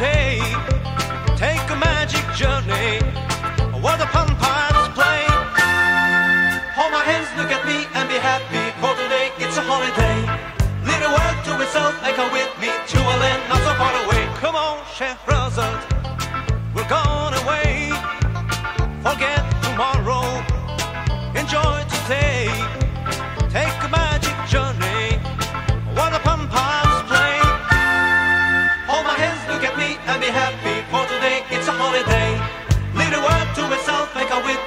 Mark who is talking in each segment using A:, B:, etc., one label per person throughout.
A: day. Take a magic journey where the fun pirates play. Hold my hands, look at me, and be happy. For today, it's a holiday. Leave a world to itself, and come with me to a land not so far away. Come on, Shehrazad, we're gone away. Forget tomorrow, enjoy today.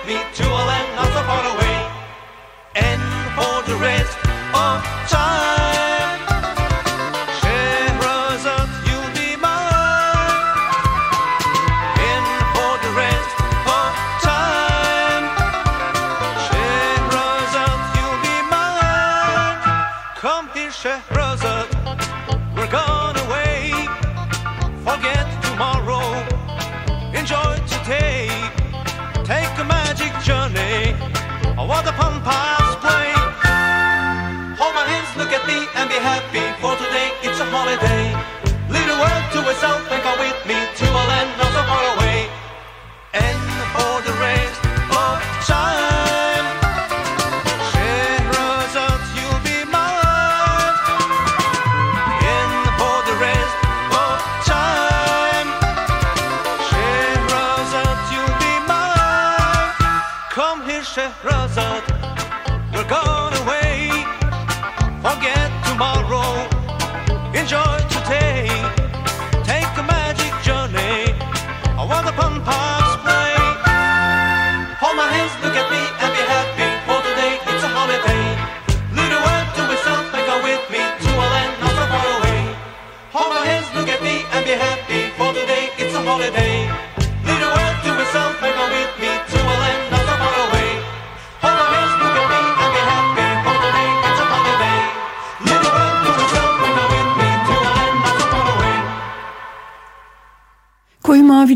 A: me to a land not so far away. N for the rain. yourself and go with me to a land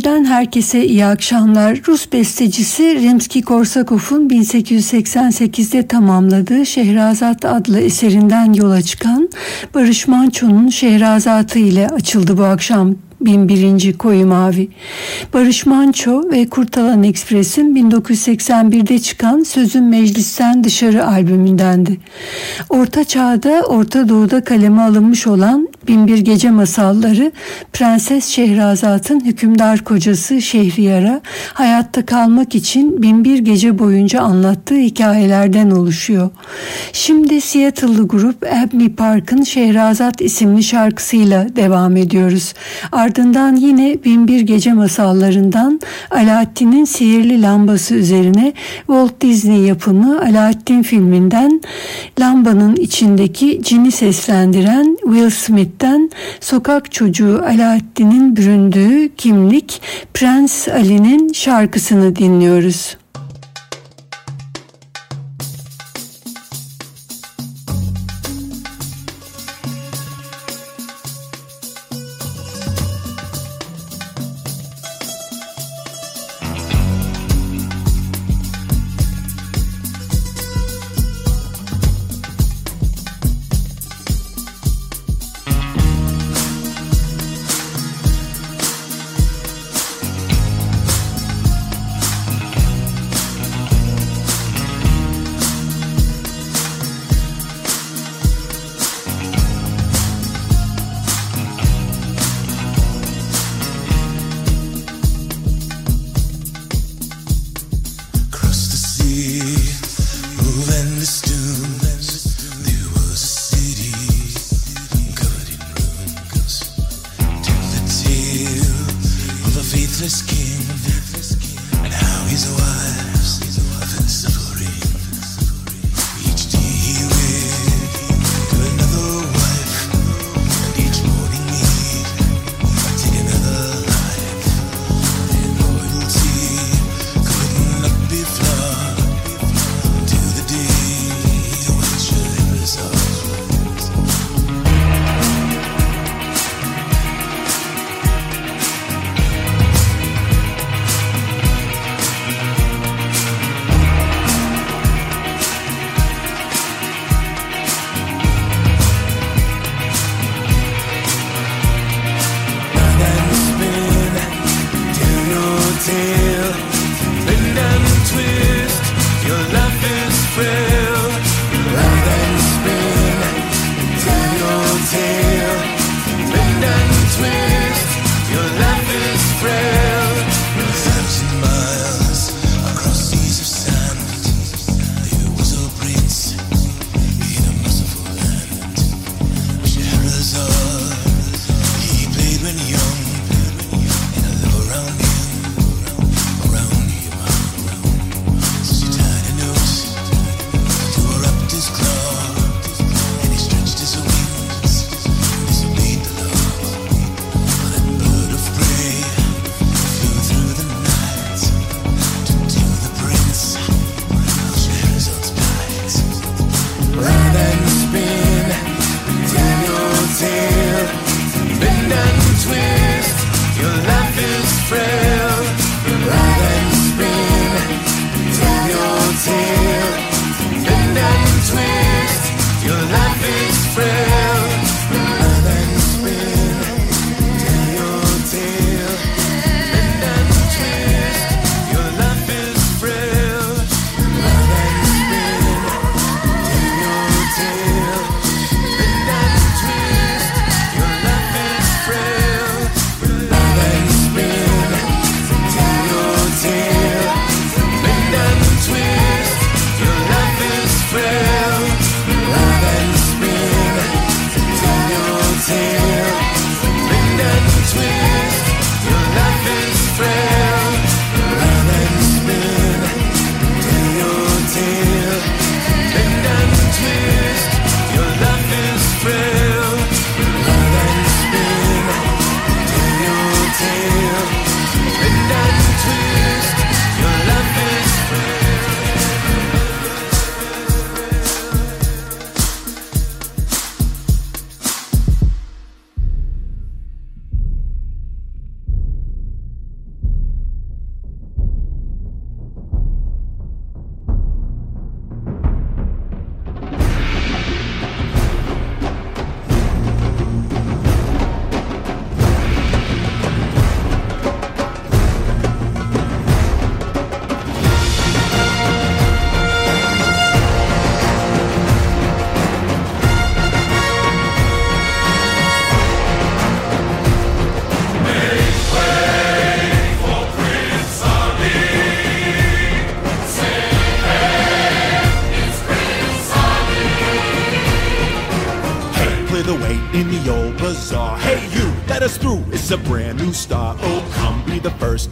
B: Mavi'den herkese iyi akşamlar. Rus bestecisi Rimsky-Korsakov'un 1888'de tamamladığı Şehrazat adlı eserinden yola çıkan Barış Manço'nun Şehrazatı ile açıldı bu akşam 1001. Koyu Mavi. Barış Manço ve Kurtalan Ekspres'in 1981'de çıkan Sözün Meclisten Dışarı albümündendi. Orta Çağ'da Orta Doğu'da kaleme alınmış olan Binbir Gece Masalları Prenses Şehrazat'ın hükümdar kocası Şehriyar'a hayatta kalmak için binbir gece boyunca anlattığı hikayelerden oluşuyor. Şimdi Seattle'lı grup Abney Park'ın Şehrazat isimli şarkısıyla devam ediyoruz. Ardından yine Binbir Gece Masallarından Alaaddin'in Sihirli Lambası üzerine Walt Disney yapımı Alaaddin filminden lambanın içindeki cini seslendiren Will Smith'ten sokak çocuğu Alaaddin'in büründüğü kimlik Prens Ali'nin şarkısını dinliyoruz.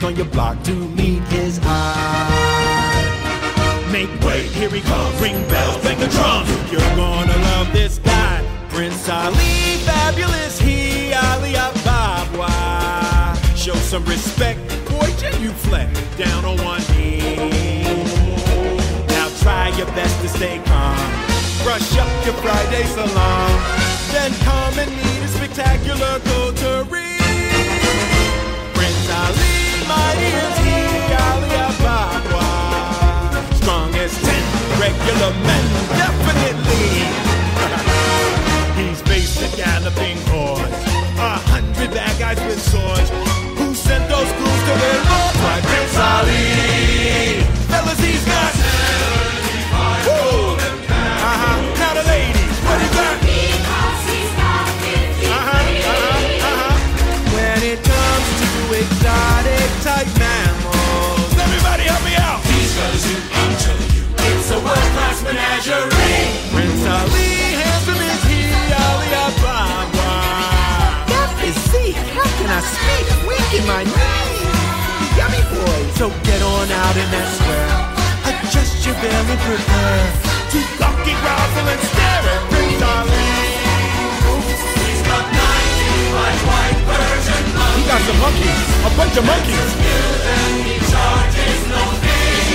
C: on your my nice, yummy boy. So get on out in that square. Adjust your belly, prepare to cocky grovel and stare at me, darling. He's got 90 white, white Persian monkeys. He got some monkeys, a bunch of monkeys. He charges no fee.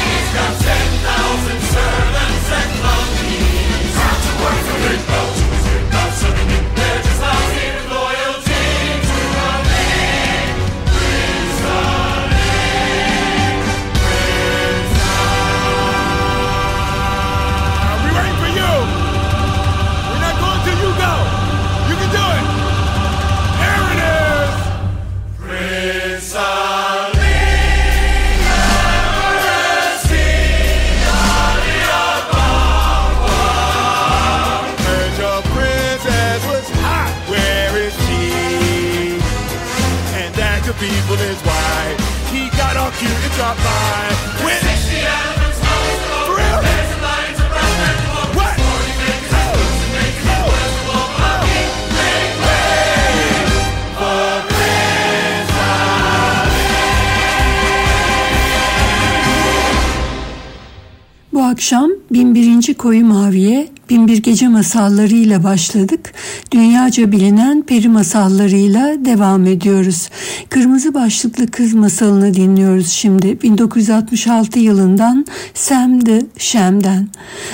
C: He's got 10,000 servants of people is why he got all cute and dropped by. With oh.
B: Bu akşam 1001. Koyu Mavi'ye 1001 Gece masallarıyla başladık. Dünyaca bilinen peri masallarıyla devam ediyoruz. Kırmızı başlıklı kız masalını dinliyoruz şimdi. 1966 yılından Sam the Sham'den.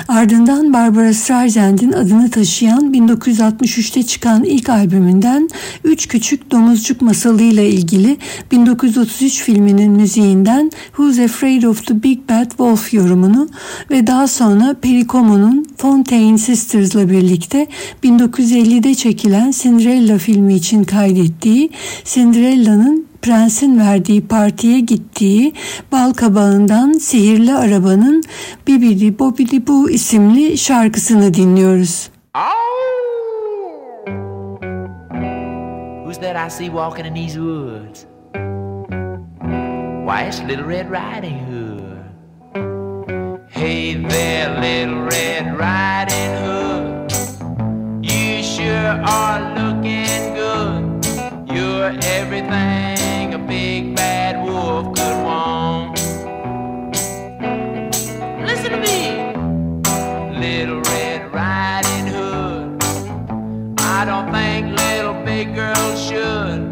B: Ardından Barbara Streisand'in adını taşıyan 1963'te çıkan ilk albümünden Üç Küçük Domuzcuk masalıyla ilgili 1933 filminin müziğinden Who's Afraid of the Big Bad Wolf yorumunu ve daha sonra Pericomo'nun Fontaine Sisters'la birlikte 1950'de çekilen Cinderella filmi için kaydettiği Cinderella'nın prensin verdiği partiye gittiği bal kabağından sihirli arabanın Bibidi Bobidi Bu isimli şarkısını dinliyoruz.
D: Who's that I see walking in these woods? Why, it's Little Red Riding Hood. Hey there, Little Red Riding Hood. Sure are looking good. You're everything a big bad wolf could want. Listen to me, Little Red Riding Hood. I don't think little big girls should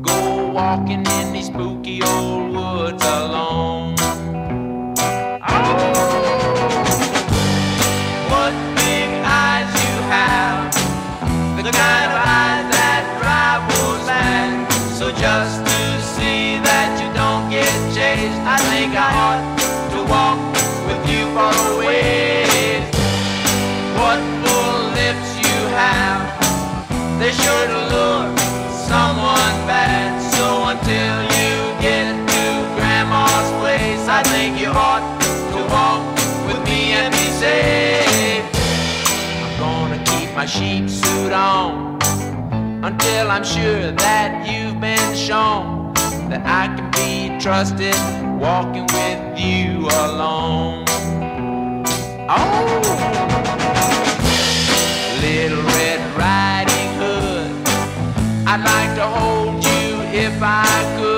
D: go walking in these spooky old woods alone. My sheep suit on until I'm sure that you've been shown that I can be trusted walking with you alone. Oh, little red riding hood. I'd like to hold you if I could,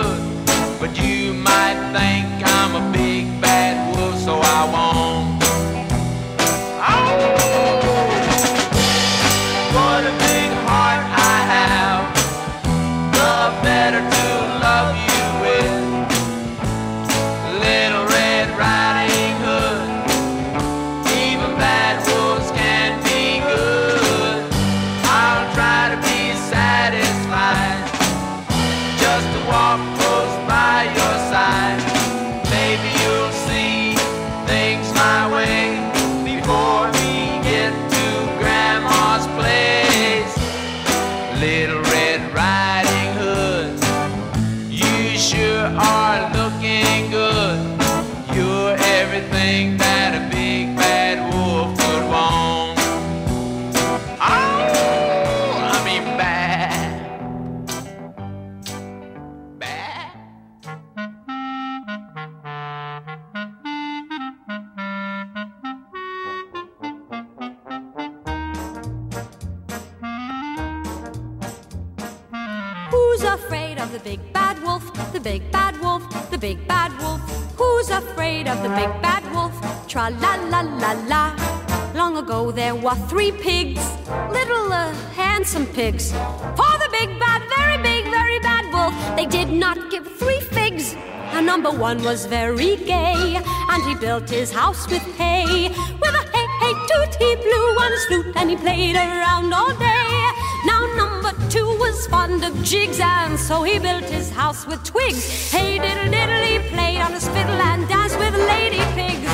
E: For the big bad, very big, very bad wolf, they did not give three figs. Now number one was very gay, and he built his house with hay. With a hey hey toot he blew on his flute, and he played around all day. Now number two was fond of jigs, and so he built his house with twigs. Hey diddle diddle, he played on his fiddle and danced with lady pigs.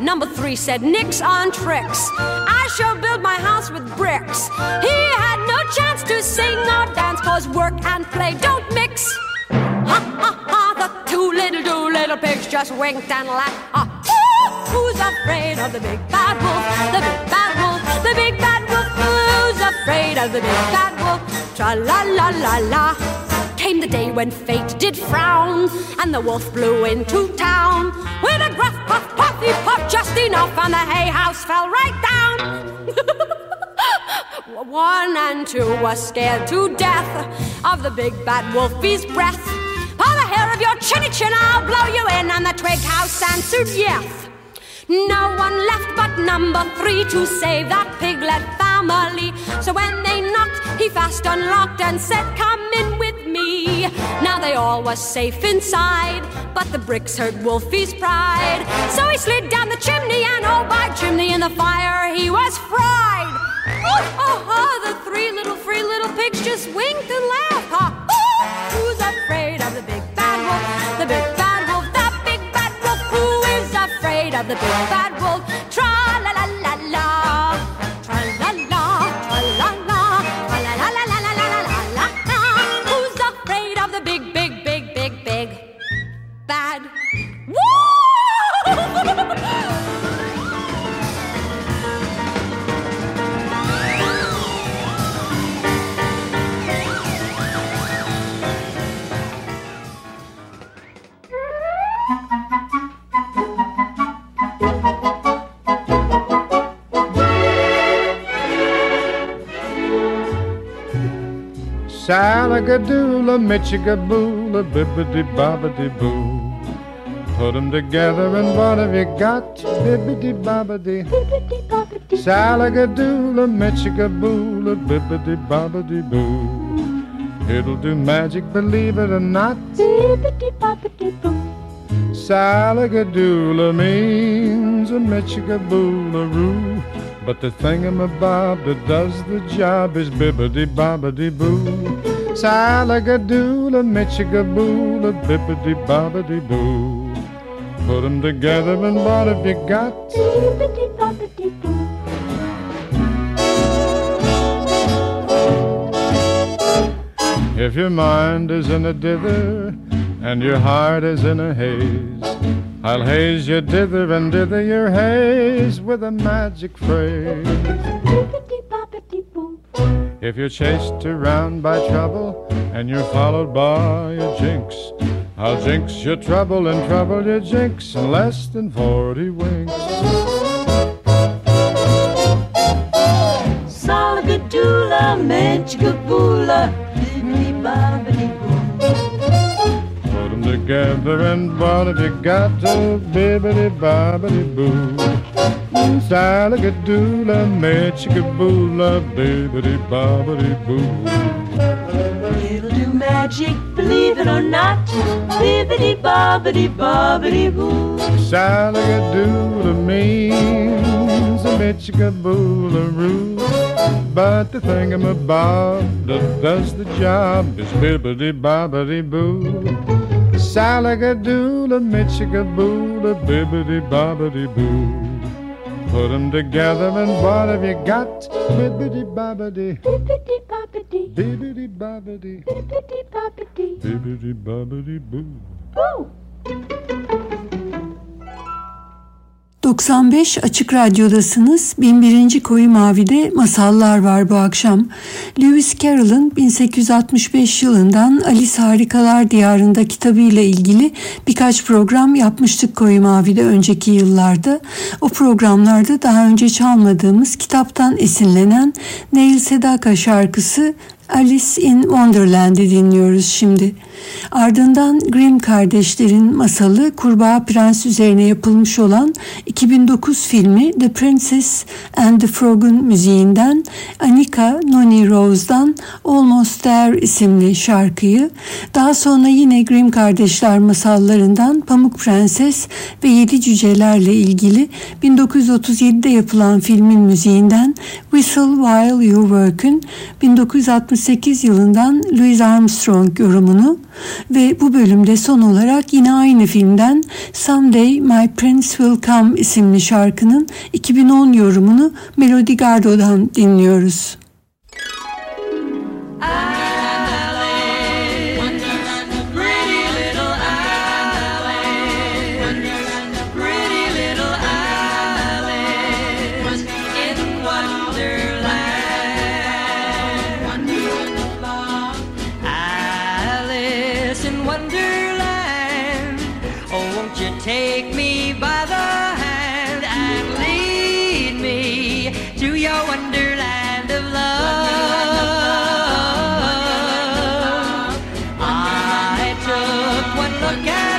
E: Number three said nix on tricks. I shall build my house with bricks. He to sing or dance, cause work and play don't mix. Ha ha ha, the two little, two little pigs just winked and laughed. Ah, ooh, who's afraid of the big bad wolf? The big bad wolf, the big bad wolf. Who's afraid of the big bad wolf? Tra la la la la. Came the day when fate did frown, and the wolf blew into town with a gruff puff puff just enough, and the hay house fell right down. One and two were scared to death of the big bad wolfie's breath. By the hair of your chinny chin, I'll blow you in, and the twig house answered yes. No one left but number three to save that piglet family. So when they knocked, he fast unlocked and said, Come in with me. Now they all was safe inside, but the bricks hurt Wolfie's pride. So he slid down the chimney, and oh, by chimney in the fire, he was fried. Oh, oh, oh, the three little free little pigs just winked and laughed. Ha, oh, who's afraid of the big bad wolf? The big bad wolf, the big bad wolf. Who is afraid of the big bad wolf? Tra
F: Salagadoola, Michigaboola, bibbidi bobbidi boo. Put 'em together and what have you got? Bibbidi bobbidi. Salagadoola, Michigaboola, bibbidi bobbidi boo. It'll do magic, believe it or not.
E: Bibbidi bobbidi boo.
F: Salagadoola means a Michigaboolaroo. But the thingamabob that does the job is bibbidi bobbidi boo. Salagadoola, Michigaboola, bibbidi bobbidi boo. Put 'em together and what have you got? If your mind is in a dither and your heart is in a haze, I'll haze you dither and dither your haze with a magic phrase. If you're chased around by trouble and you're followed by a jinx, I'll jinx your trouble and trouble your jinx in less than 40 winks.
E: Salagadoola, Menchigaboola,
F: together and what have you got? Oh, bibbidi bobbidi boo. Salagadoola, Michigaboola, bibbidi bobbidi boo.
E: It'll do magic, believe it or not. Bibbidi bobbidi bobbidi boo.
F: Salagadoola means a Michigaboolaroo. But the thingamabob that does the job is bibbidi bobbidi boo. Salagadoola, Michigaboola, bibbidi bobbidi boo. Put 'em together and what have you got? Bibbidi bobbidi, bibbidi
E: bobbidi,
F: bibbidi bobbidi, bibbidi
E: bobbidi
F: Bibbity bobbity boo.
E: Boo!
B: 95 Açık Radyo'dasınız. 1001. Koyu Mavi'de masallar var bu akşam. Lewis Carroll'ın 1865 yılından Alice Harikalar Diyarında kitabıyla ilgili birkaç program yapmıştık Koyu Mavi'de önceki yıllarda. O programlarda daha önce çalmadığımız kitaptan esinlenen Neil Sedaka şarkısı Alice in Wonderland'i dinliyoruz şimdi. Ardından Grimm kardeşlerin masalı Kurbağa Prens üzerine yapılmış olan 2009 filmi The Princess and the Frog'un müziğinden Anika Noni Rose'dan Almost There isimli şarkıyı, daha sonra yine Grimm kardeşler masallarından Pamuk Prenses ve Yedi Cücelerle ilgili 1937'de yapılan filmin müziğinden Whistle While You Work'ün 1968 yılından Louis Armstrong yorumunu ve bu bölümde son olarak yine aynı filmden Someday My Prince Will Come isimli şarkının 2010 yorumunu Melody Gardot'dan dinliyoruz.
G: Alice look at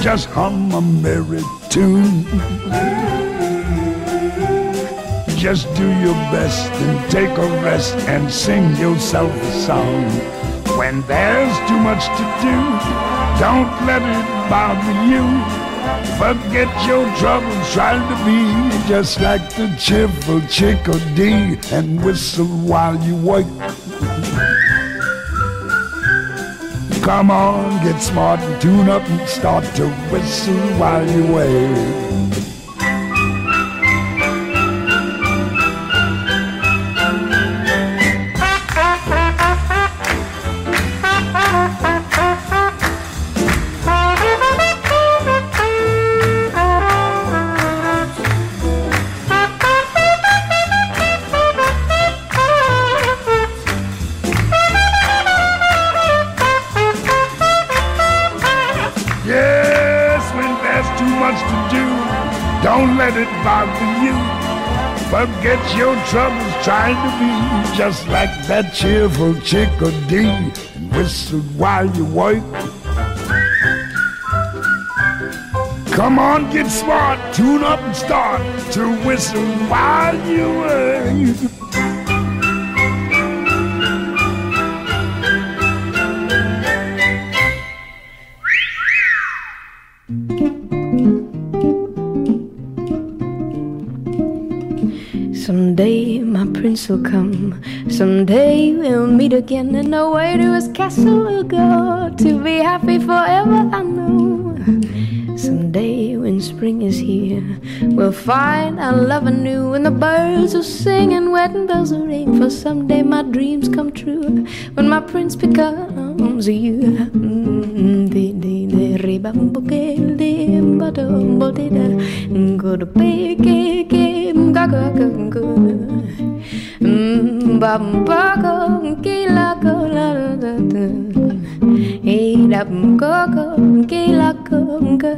H: just hum a merry tune. Just do your best and take a rest and sing yourself a song. When there's too much to do, don't let it bother you. Forget your troubles, try to be just like the cheerful chickadee and whistle while you wait. Come on, get smart and tune up and start to whistle while you wait. Your troubles trying to be just like that cheerful chickadee and whistle while you work. Come on, get smart, tune up and start to whistle while you work.
I: Will come. Someday we'll meet again, and away to his castle we'll go to be happy forever. I know. Someday when spring is here, we'll find our love anew, and the birds will sing and wedding bells will ring. For someday my dreams come true when my prince becomes you. Go to da ga ga ki la ga ga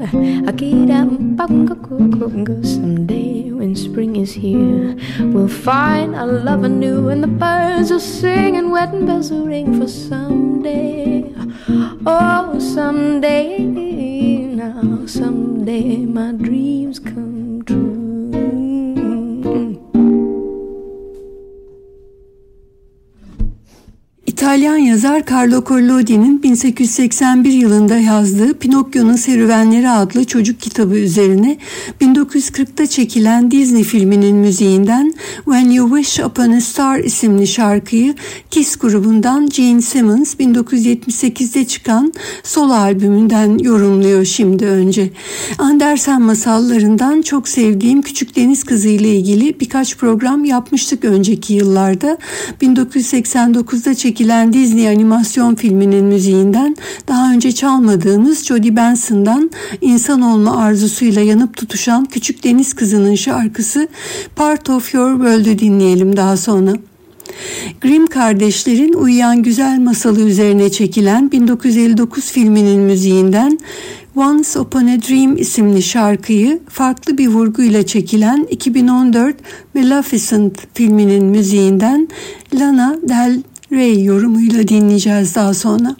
I: aki da ba ga ga ga someday when spring is here we'll find our love anew and the birds will sing and wedding bells will ring for someday. Oh someday now someday my dreams come
B: İtalyan yazar Carlo Collodi'nin 1881 yılında yazdığı Pinokyo'nun Serüvenleri adlı çocuk kitabı üzerine 1940'ta çekilen Disney filminin müziğinden When You Wish Upon a Star isimli şarkıyı Kiss grubundan Gene Simmons 1978'de çıkan solo albümünden yorumluyor şimdi önce. Andersen masallarından çok sevdiğim Küçük Deniz Kızı ile ilgili birkaç program yapmıştık önceki yıllarda. 1989'da çekilen çekilen Disney animasyon filminin müziğinden daha önce çalmadığımız Jodie Benson'dan insan olma arzusuyla yanıp tutuşan küçük deniz kızının şarkısı Part of Your World'ü dinleyelim daha sonra. Grimm kardeşlerin Uyuyan Güzel Masalı üzerine çekilen 1959 filminin müziğinden Once Upon a Dream isimli şarkıyı farklı bir vurguyla çekilen 2014 Maleficent filminin müziğinden Lana Del Ray yorumuyla dinleyeceğiz daha sonra.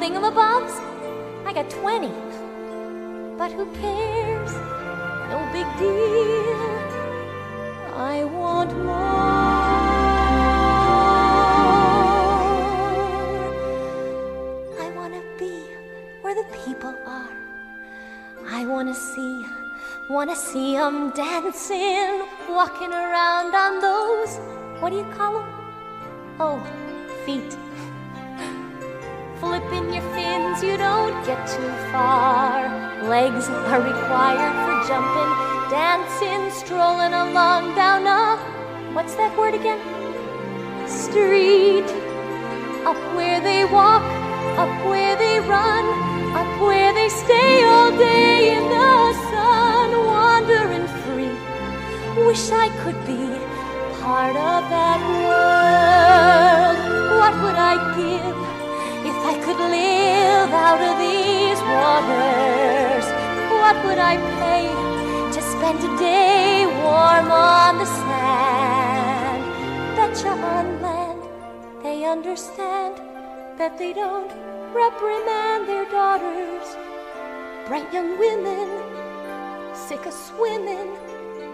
E: Thingamabobs? I got 20. But who cares? No big deal. I want more. I want to be where the people are. I want to see, want to see 'em dancing, walking around on those, what do you call 'em? Oh, feet. Flipping your fins, you don't get too far. Legs are required for jumping, dancing, strolling along down a, what's that word again? Street. Up where they walk, up where they run, up where they stay all day in the sun, wandering free. Wish I could be part of that world. What would I give I could live out of these waters? What would I pay to spend a day warm on the sand? Betcha on land they understand that they don't reprimand their daughters. Bright young women, sick of swimming,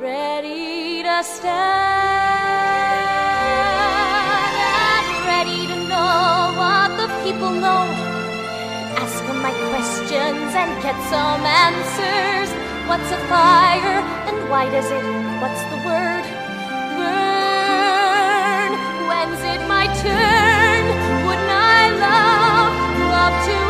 E: ready to stand and ready to know what the people know. Ask them my questions and get some answers. What's a fire and why does it? What's the word? Burn. When's it my turn? Wouldn't I love, love to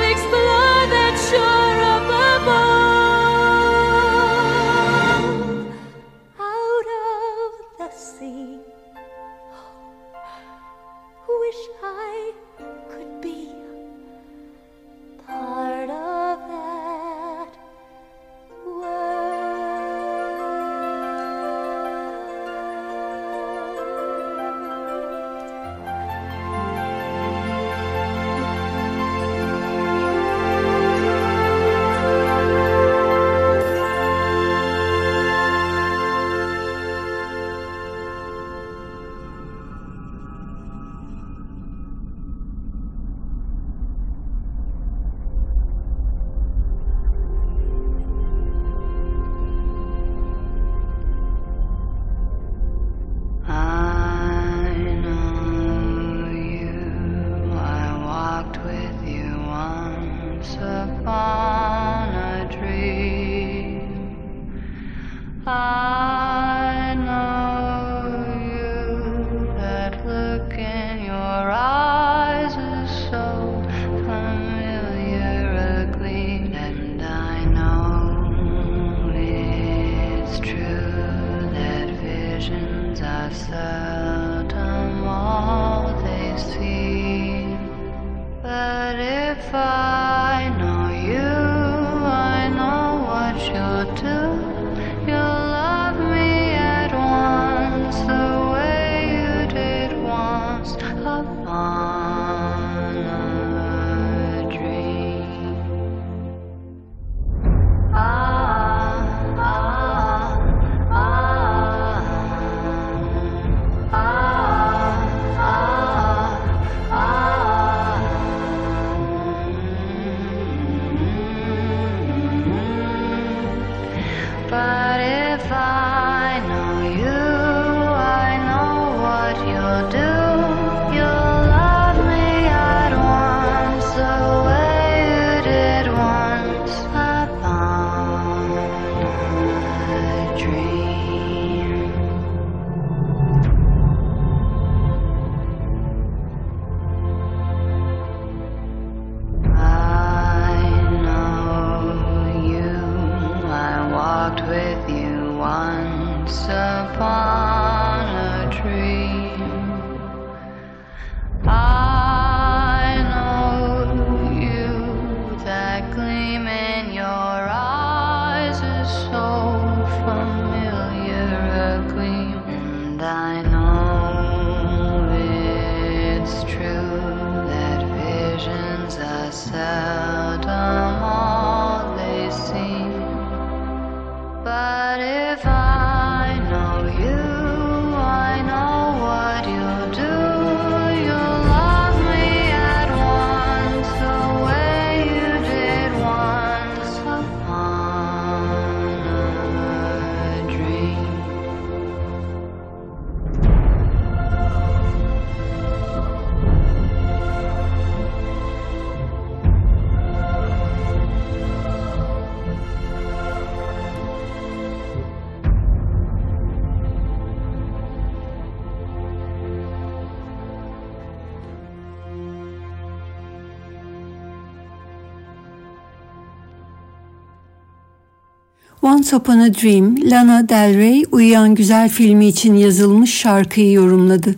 B: Once Upon a Dream, Lana Del Rey Uyuyan Güzel filmi için yazılmış şarkıyı yorumladı.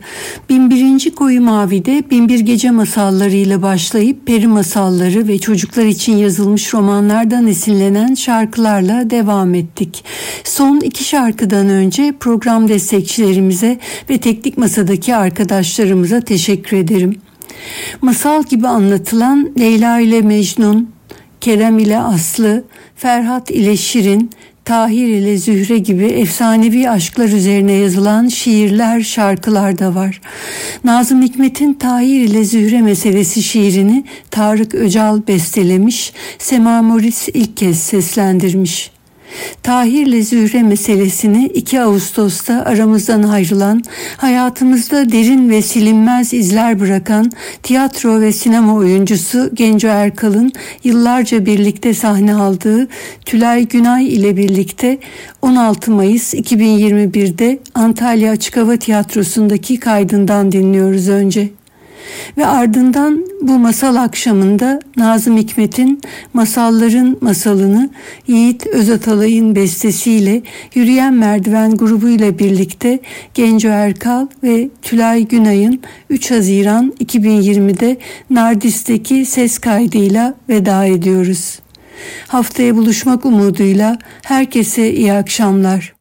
B: Binbirinci Koyu Mavi'de Binbir Gece masallarıyla başlayıp peri masalları ve çocuklar için yazılmış romanlardan esinlenen şarkılarla devam ettik. Son iki şarkıdan önce program destekçilerimize ve teknik masadaki arkadaşlarımıza teşekkür ederim. Masal gibi anlatılan Leyla ile Mecnun, Kerem ile Aslı, Ferhat ile Şirin, Tahir ile Zühre gibi efsanevi aşklar üzerine yazılan şiirler, şarkılar da var. Nazım Hikmet'in Tahir ile Zühre meselesi şiirini Tarık Öcal bestelemiş, Sema Moris ilk kez seslendirmiş. Tahir'le Zühre meselesini 2 Ağustos'ta aramızdan ayrılan, hayatımızda derin ve silinmez izler bırakan tiyatro ve sinema oyuncusu Genco Erkal'ın yıllarca birlikte sahne aldığı Tülay Günay ile birlikte 16 Mayıs 2021'de Antalya Açık Hava Tiyatrosu'ndaki kaydından dinliyoruz önce. Ve ardından bu masal akşamında Nazım Hikmet'in Masalların Masalını Yiğit Özatalay'ın bestesiyle Yürüyen Merdiven grubuyla birlikte Genco Erkal ve Tülay Günay'ın 3 Haziran 2020'de Nardis'teki ses kaydıyla veda ediyoruz. Haftaya buluşmak umuduyla herkese iyi akşamlar.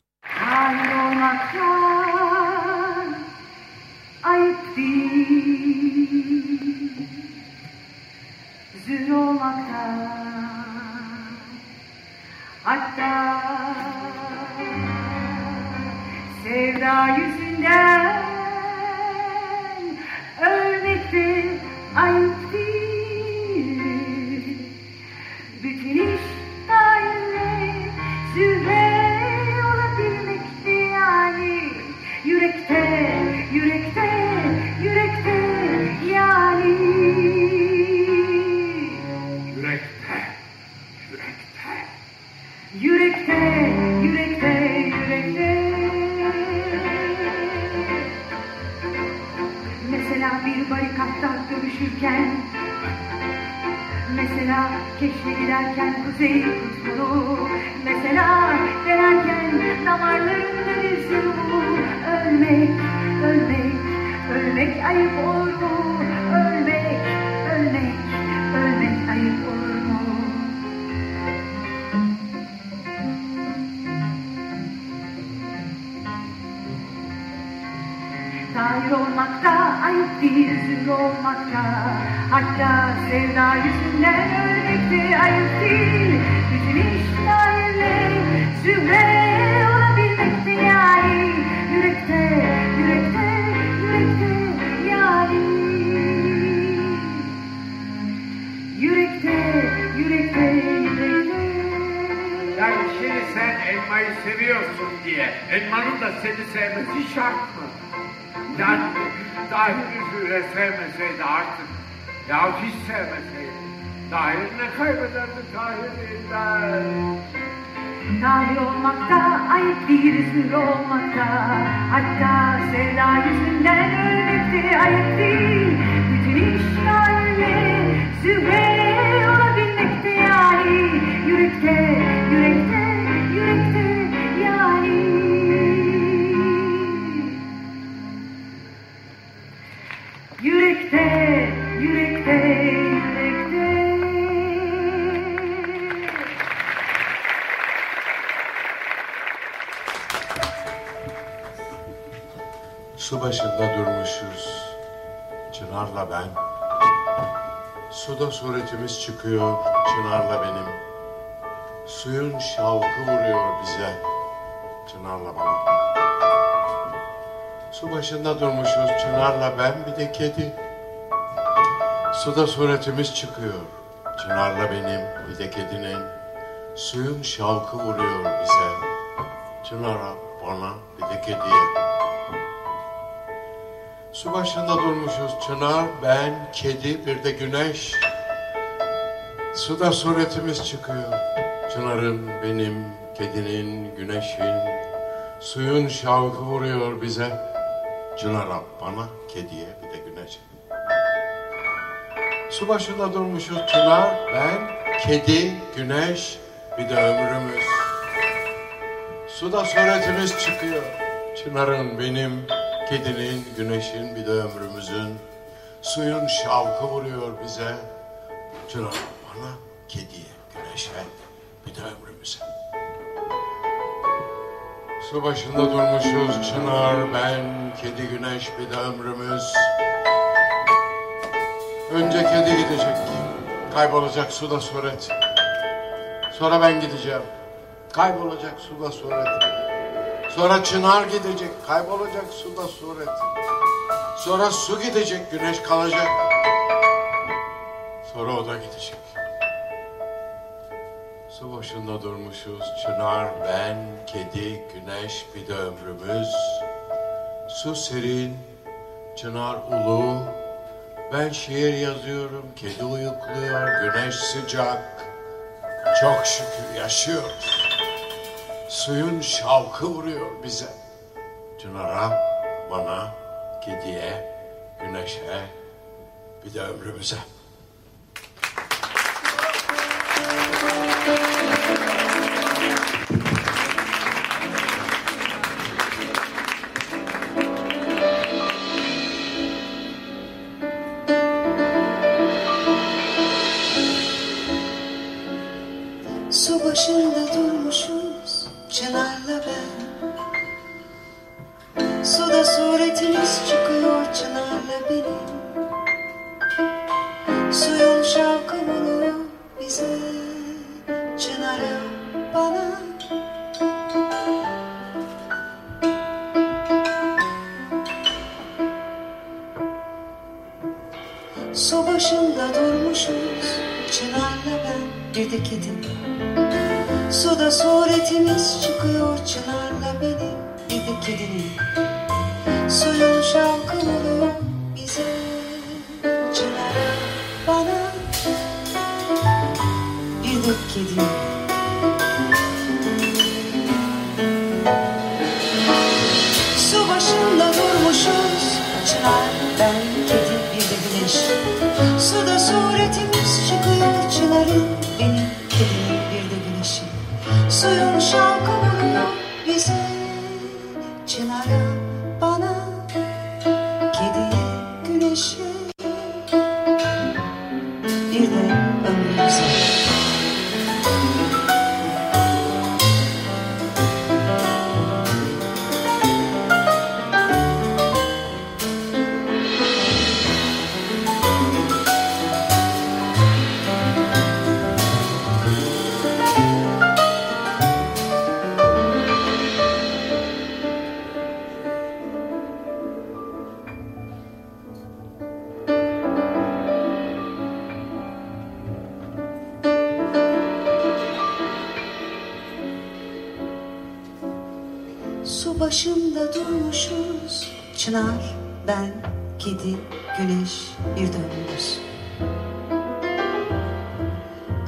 J: Sevmesi şart mı? Yani Tahir Zühre sevmeseydi artık ya hiç sevmeseydi. Tahir ne kaybederdi Tahir'inden?
K: Tahir olmakta, ayıp değil zür olmakta Hatta sevda yüzünden ölmekte ayıp değil Bütün iş dairle zühre olabilmekte yani yürekte, yürekte Yürekte, yürekte, yürekte
L: Su başında durmuşuz. Çınar'la ben. Suda suretimiz çıkıyor. Çınar'la benim. Suyun şavkı vuruyor bize. Çınar'la bana. Su başında durmuşuz. Çınar'la ben bir de kedi. Suda suretimiz çıkıyor. Çınar'la benim bir de kedinin. Suyun şavkı vuruyor bize. Çınar'a bana bir de kediye. Su başında durmuşuz çınar, ben, kedi, bir de güneş. Suda suretimiz çıkıyor. Çınarın, benim, kedinin, güneşin. Suyun şavkı vuruyor bize. Çınar'a, bana, kediye, bir de güneşe. Su başında durmuşuz çınar, ben, kedi, güneş, bir de ömrümüz. Suda suretimiz çıkıyor. Çınarın benim, kedinin, güneşin bir de ömrümüzün. Suyun şavkı vuruyor bize. Çınar bana, kediye, güneşe bir de ömrümüze. Su başında durmuşuz çınar, ben, kedi, güneş bir de ömrümüz. Önce kedi gidecek, kaybolacak suda suret. Sonra ben gideceğim, kaybolacak suda suret. Sonra çınar gidecek, kaybolacak suda suret. Sonra su gidecek, güneş kalacak. Sonra o da gidecek. Su başında durmuşuz, çınar, ben, kedi, güneş, bir de ömrümüz. Su serin, çınar ulu, ben şiir yazıyorum, kedi uyukluyor, güneş sıcak. Çok şükür yaşıyoruz. Suyun şavkı vuruyor bize. Çınara, bana, kediye, güneşe, bir de ömrümüze.
M: Bana. Su başında durmuşuz Çınar'la ben bir de kedim Suda suretimiz çıkıyor Çınar'la benim bir de kedinin. Suyun şavkı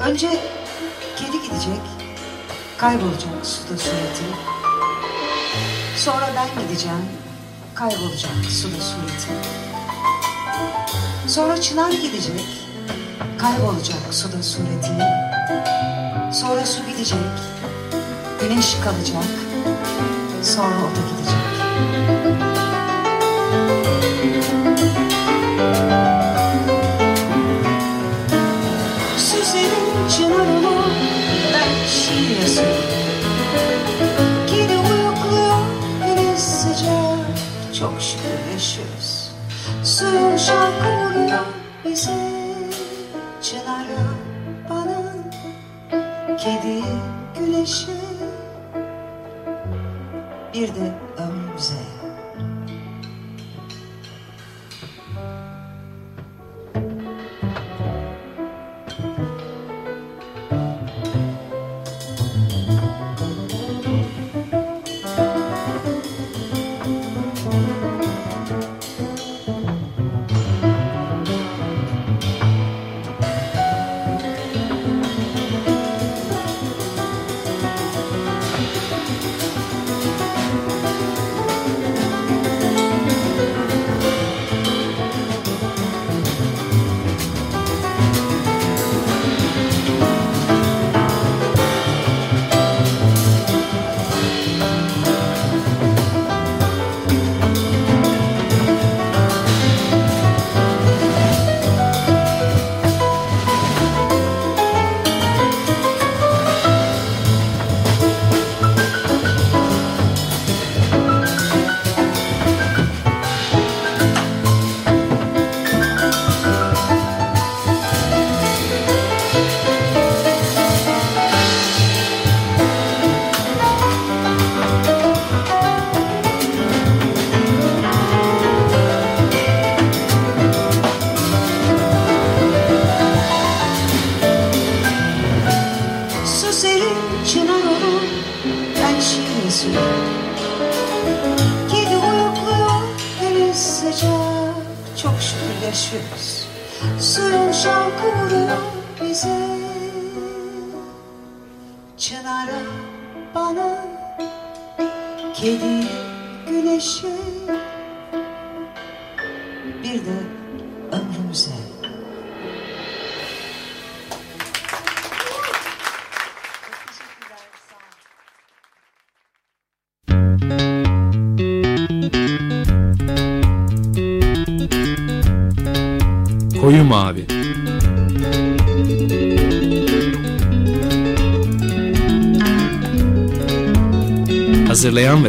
M: Önce kedi gidecek Kaybolacak suda sureti. Sonra ben gideceğim Kaybolacak suda sureti. Sonra Çınar gidecek Kaybolacak suda sureti. Sonra su gidecek Güneş kalacak Sonra o da gidecek. Su şarkı vuruyor bana, kediye, güneşe bir de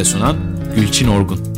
N: sunan Gülçin Orgun